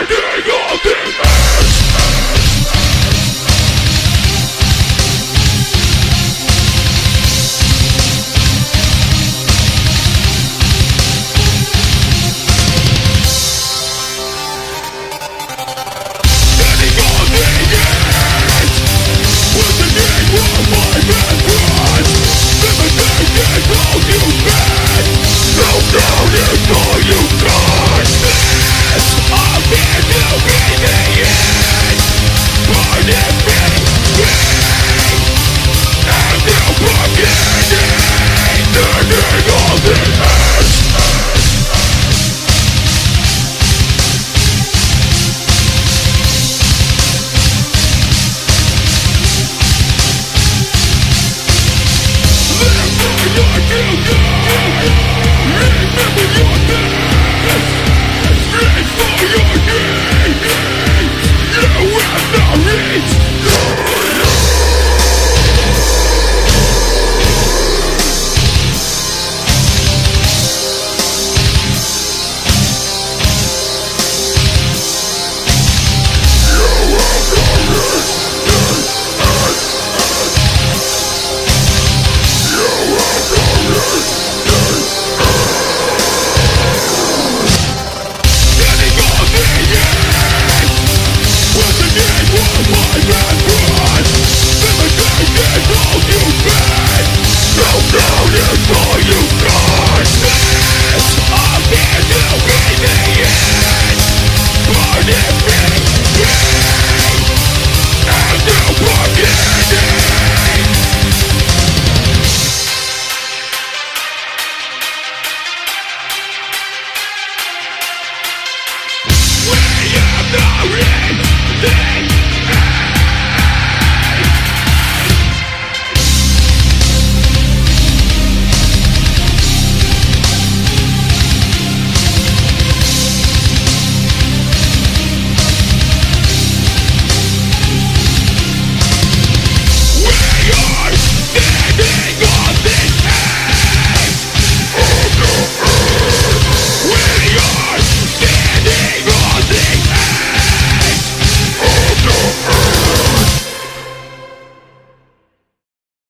We have no reason